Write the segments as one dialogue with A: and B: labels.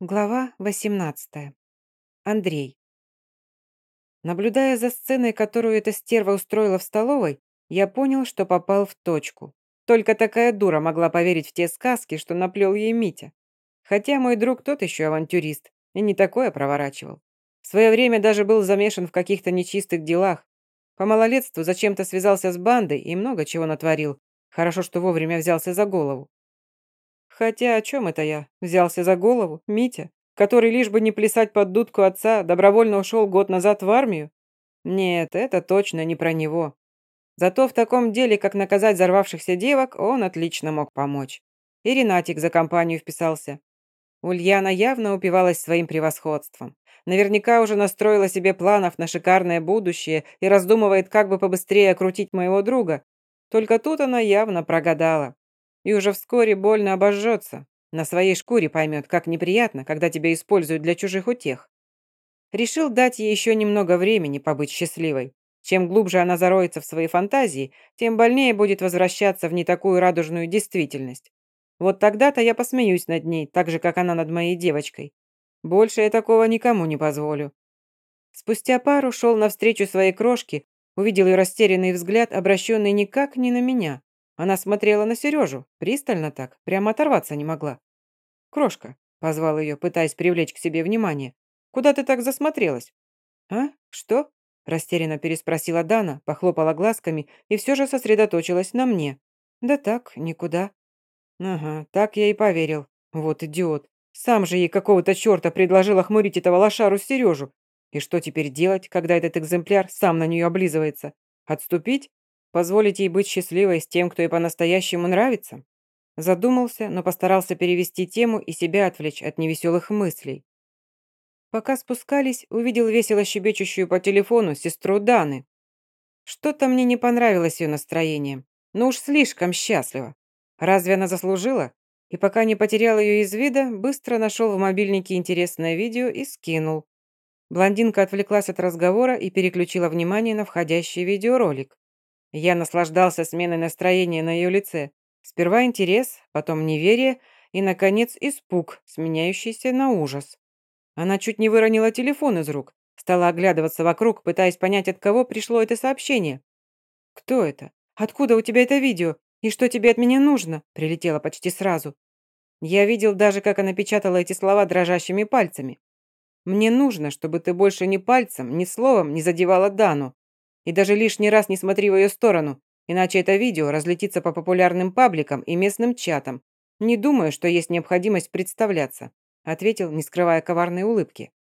A: Глава 18. Андрей. Наблюдая за сценой, которую эта стерва устроила в столовой, я понял, что попал в точку. Только такая дура могла поверить в те сказки, что наплел ей Митя. Хотя мой друг тот еще авантюрист, и не такое проворачивал. В свое время даже был замешан в каких-то нечистых делах. По малолетству зачем-то связался с бандой и много чего натворил. Хорошо, что вовремя взялся за голову. Хотя о чем это я? Взялся за голову? Митя? Который лишь бы не плясать под дудку отца, добровольно ушел год назад в армию? Нет, это точно не про него. Зато в таком деле, как наказать взорвавшихся девок, он отлично мог помочь. И Ренатик за компанию вписался. Ульяна явно упивалась своим превосходством. Наверняка уже настроила себе планов на шикарное будущее и раздумывает, как бы побыстрее окрутить моего друга. Только тут она явно прогадала и уже вскоре больно обожжется. На своей шкуре поймет, как неприятно, когда тебя используют для чужих утех. Решил дать ей еще немного времени побыть счастливой. Чем глубже она зароется в свои фантазии, тем больнее будет возвращаться в не такую радужную действительность. Вот тогда-то я посмеюсь над ней, так же, как она над моей девочкой. Больше я такого никому не позволю. Спустя пару шел навстречу своей крошке, увидел ее растерянный взгляд, обращенный никак не на меня, она смотрела на Сережу, пристально так, прямо оторваться не могла. «Крошка», — позвал ее, пытаясь привлечь к себе внимание, «куда ты так засмотрелась?» «А? Что?» — растерянно переспросила Дана, похлопала глазками и все же сосредоточилась на мне. «Да так, никуда». «Ага, так я и поверил. Вот идиот. Сам же ей какого-то черта предложил охмурить этого лошару Сережу. И что теперь делать, когда этот экземпляр сам на нее облизывается? Отступить? Позволить ей быть счастливой с тем, кто ей по-настоящему нравится? Задумался, но постарался перевести тему и себя отвлечь от невеселых мыслей. Пока спускались, увидел весело щебечущую по телефону сестру Даны. Что-то мне не понравилось ее настроение. Ну уж слишком счастлива. Разве она заслужила? И пока не потерял ее из вида, быстро нашел в мобильнике интересное видео и скинул. Блондинка отвлеклась от разговора и переключила внимание на входящий видеоролик. Я наслаждался сменой настроения на ее лице. Сперва интерес, потом неверие и, наконец, испуг, сменяющийся на ужас. Она чуть не выронила телефон из рук, стала оглядываться вокруг, пытаясь понять, от кого пришло это сообщение. «Кто это? Откуда у тебя это видео? И что тебе от меня нужно?» прилетела почти сразу. Я видел даже, как она печатала эти слова дрожащими пальцами. «Мне нужно, чтобы ты больше ни пальцем, ни словом не задевала Дану. И даже лишний раз не смотри в ее сторону, иначе это видео разлетится по популярным пабликам и местным чатам. Не думаю, что есть необходимость представляться», ответил, не скрывая коварной улыбки.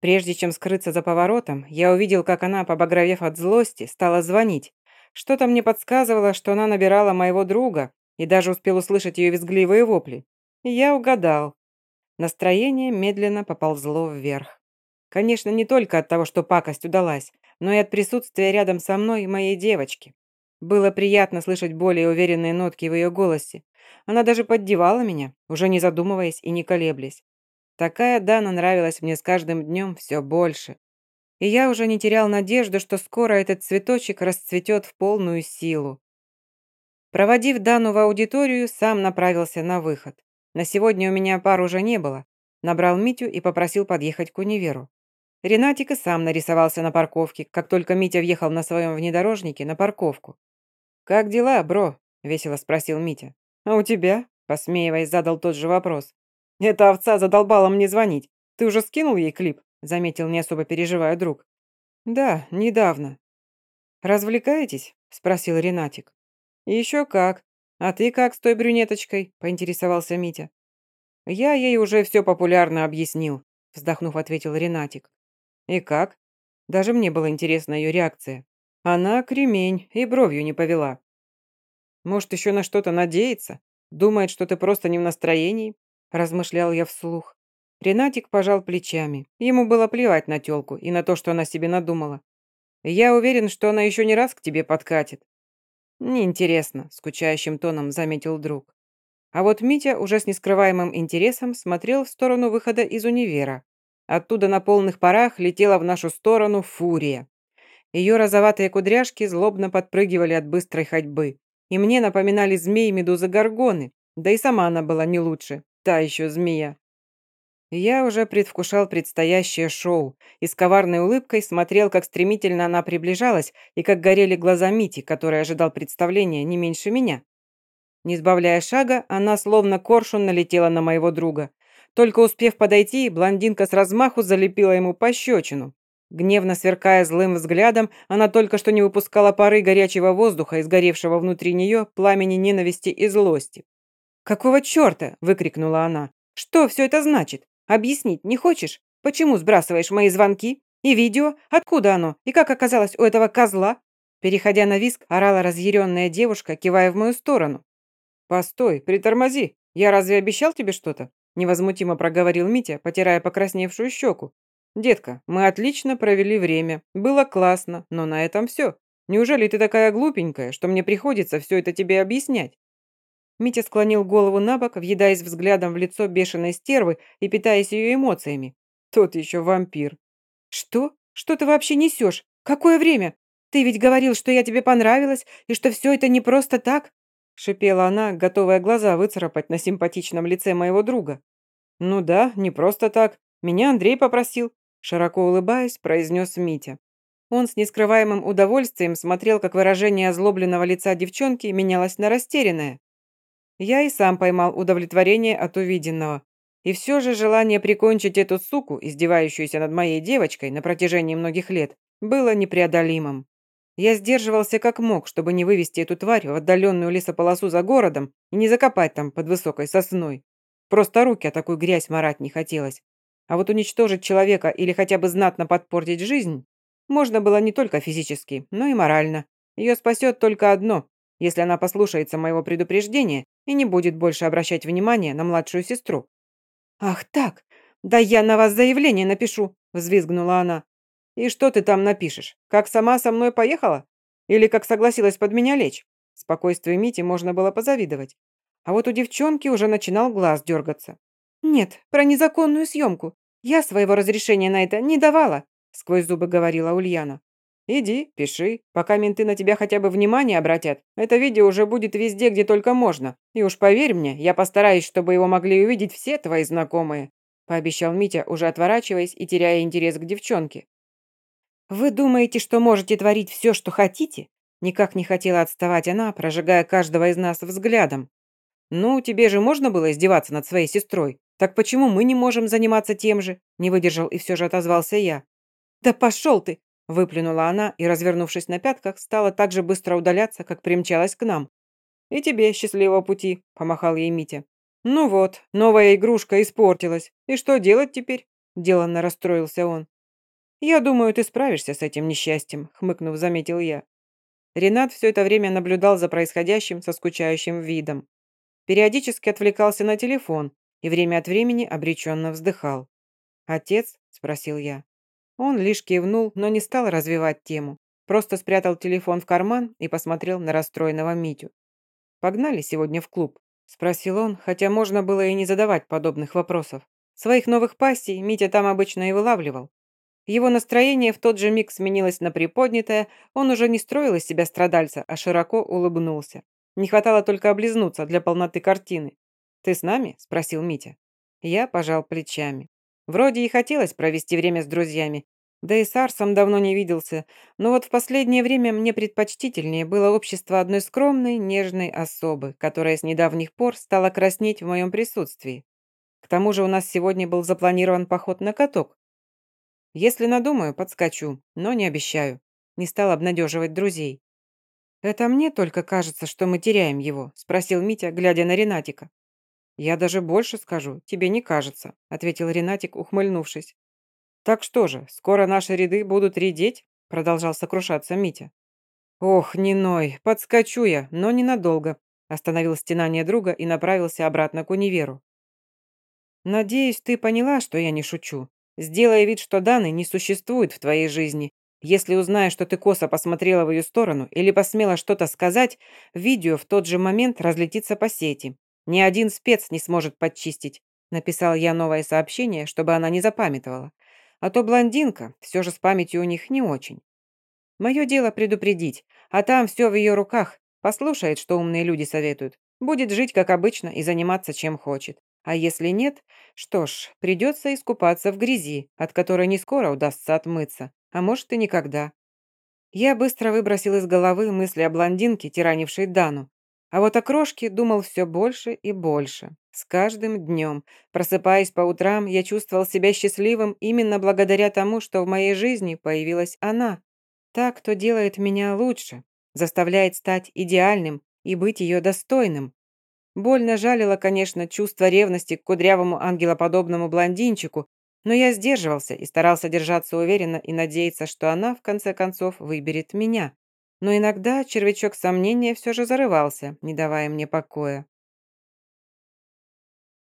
A: Прежде чем скрыться за поворотом, я увидел, как она, побагровев от злости, стала звонить. Что-то мне подсказывало, что она набирала моего друга, и даже успел услышать ее визгливые вопли. я угадал. Настроение медленно поползло вверх. Конечно, не только от того, что пакость удалась, но и от присутствия рядом со мной моей девочки. Было приятно слышать более уверенные нотки в ее голосе. Она даже поддевала меня, уже не задумываясь и не колеблясь. Такая Дана нравилась мне с каждым днем все больше. И я уже не терял надежду, что скоро этот цветочек расцветет в полную силу. Проводив Дану в аудиторию, сам направился на выход. На сегодня у меня пар уже не было. Набрал Митю и попросил подъехать к универу. Ренатик и сам нарисовался на парковке, как только Митя въехал на своем внедорожнике на парковку. «Как дела, бро?» – весело спросил Митя. «А у тебя?» – посмеиваясь, задал тот же вопрос. «Эта овца задолбала мне звонить. Ты уже скинул ей клип?» – заметил, не особо переживая друг. «Да, недавно». «Развлекаетесь?» – спросил Ренатик. «Еще как. А ты как с той брюнеточкой?» – поинтересовался Митя. «Я ей уже все популярно объяснил», – вздохнув, ответил Ренатик. «И как?» Даже мне была интересна ее реакция. Она кремень и бровью не повела. «Может, еще на что-то надеется? Думает, что ты просто не в настроении?» Размышлял я вслух. Ренатик пожал плечами. Ему было плевать на тёлку и на то, что она себе надумала. «Я уверен, что она еще не раз к тебе подкатит». «Неинтересно», — скучающим тоном заметил друг. А вот Митя уже с нескрываемым интересом смотрел в сторону выхода из универа. Оттуда на полных парах летела в нашу сторону фурия. Ее розоватые кудряшки злобно подпрыгивали от быстрой ходьбы. И мне напоминали змеи медузы горгоны. Да и сама она была не лучше. Та еще змея. Я уже предвкушал предстоящее шоу и с коварной улыбкой смотрел, как стремительно она приближалась и как горели глаза Мити, который ожидал представления не меньше меня. Не сбавляя шага, она словно коршун налетела на моего друга. Только успев подойти, блондинка с размаху залепила ему пощечину. Гневно сверкая злым взглядом, она только что не выпускала пары горячего воздуха, изгоревшего внутри нее пламени ненависти и злости. «Какого черта?» – выкрикнула она. «Что все это значит? Объяснить не хочешь? Почему сбрасываешь мои звонки? И видео? Откуда оно? И как оказалось у этого козла?» Переходя на виск, орала разъяренная девушка, кивая в мою сторону. «Постой, притормози. Я разве обещал тебе что-то?» Невозмутимо проговорил Митя, потирая покрасневшую щеку. «Детка, мы отлично провели время. Было классно, но на этом все. Неужели ты такая глупенькая, что мне приходится все это тебе объяснять?» Митя склонил голову на бок, въедаясь взглядом в лицо бешеной стервы и питаясь ее эмоциями. Тот еще вампир. «Что? Что ты вообще несешь? Какое время? Ты ведь говорил, что я тебе понравилась, и что все это не просто так?» Шипела она, готовая глаза выцарапать на симпатичном лице моего друга. «Ну да, не просто так. Меня Андрей попросил. Широко улыбаясь, произнес Митя. Он с нескрываемым удовольствием смотрел, как выражение озлобленного лица девчонки менялось на растерянное. Я и сам поймал удовлетворение от увиденного. И все же желание прикончить эту суку, издевающуюся над моей девочкой на протяжении многих лет, было непреодолимым. Я сдерживался как мог, чтобы не вывести эту тварь в отдаленную лесополосу за городом и не закопать там под высокой сосной. Просто руки о такую грязь марать не хотелось. А вот уничтожить человека или хотя бы знатно подпортить жизнь можно было не только физически, но и морально. Ее спасет только одно, если она послушается моего предупреждения и не будет больше обращать внимание на младшую сестру. «Ах так! Да я на вас заявление напишу!» – взвизгнула она. «И что ты там напишешь? Как сама со мной поехала? Или как согласилась под меня лечь?» Спокойствию Мити можно было позавидовать. А вот у девчонки уже начинал глаз дергаться. «Нет, про незаконную съемку. «Я своего разрешения на это не давала», — сквозь зубы говорила Ульяна. «Иди, пиши. Пока менты на тебя хотя бы внимание обратят, это видео уже будет везде, где только можно. И уж поверь мне, я постараюсь, чтобы его могли увидеть все твои знакомые», пообещал Митя, уже отворачиваясь и теряя интерес к девчонке. «Вы думаете, что можете творить все, что хотите?» Никак не хотела отставать она, прожигая каждого из нас взглядом. «Ну, тебе же можно было издеваться над своей сестрой? «Так почему мы не можем заниматься тем же?» Не выдержал и все же отозвался я. «Да пошел ты!» Выплюнула она и, развернувшись на пятках, стала так же быстро удаляться, как примчалась к нам. «И тебе счастливого пути», – помахал ей Митя. «Ну вот, новая игрушка испортилась. И что делать теперь?» – деланно расстроился он. «Я думаю, ты справишься с этим несчастьем», – хмыкнув, заметил я. Ренат все это время наблюдал за происходящим со скучающим видом. Периодически отвлекался на телефон, и время от времени обреченно вздыхал. «Отец?» – спросил я. Он лишь кивнул, но не стал развивать тему. Просто спрятал телефон в карман и посмотрел на расстроенного Митю. «Погнали сегодня в клуб?» – спросил он, хотя можно было и не задавать подобных вопросов. Своих новых пассий Митя там обычно и вылавливал. Его настроение в тот же миг сменилось на приподнятое, он уже не строил из себя страдальца, а широко улыбнулся. Не хватало только облизнуться для полноты картины. «Ты с нами?» – спросил Митя. Я пожал плечами. Вроде и хотелось провести время с друзьями, да и с Арсом давно не виделся, но вот в последнее время мне предпочтительнее было общество одной скромной, нежной особы, которая с недавних пор стала краснеть в моем присутствии. К тому же у нас сегодня был запланирован поход на каток. Если надумаю, подскочу, но не обещаю. Не стал обнадеживать друзей. «Это мне только кажется, что мы теряем его?» – спросил Митя, глядя на Ренатика. «Я даже больше скажу, тебе не кажется», – ответил Ренатик, ухмыльнувшись. «Так что же, скоро наши ряды будут редеть?» – продолжал сокрушаться Митя. «Ох, не ной, подскочу я, но ненадолго», – остановил стенание друга и направился обратно к универу. «Надеюсь, ты поняла, что я не шучу. Сделай вид, что Даны не существует в твоей жизни. Если узнаю, что ты косо посмотрела в ее сторону или посмела что-то сказать, видео в тот же момент разлетится по сети. Ни один спец не сможет подчистить. Написал я новое сообщение, чтобы она не запамятовала. А то блондинка, все же с памятью у них не очень. Мое дело предупредить, а там все в ее руках. Послушает, что умные люди советуют. Будет жить, как обычно, и заниматься, чем хочет. А если нет, что ж, придется искупаться в грязи, от которой не скоро удастся отмыться, а может и никогда. Я быстро выбросил из головы мысли о блондинке, тиранившей Дану. А вот о крошке думал все больше и больше. С каждым днем, просыпаясь по утрам, я чувствовал себя счастливым именно благодаря тому, что в моей жизни появилась она. Та, кто делает меня лучше, заставляет стать идеальным и быть ее достойным. Больно жалило, конечно, чувство ревности к кудрявому ангелоподобному блондинчику, но я сдерживался и старался держаться уверенно и надеяться, что она, в конце концов, выберет меня. Но иногда червячок сомнения все же зарывался, не давая мне покоя.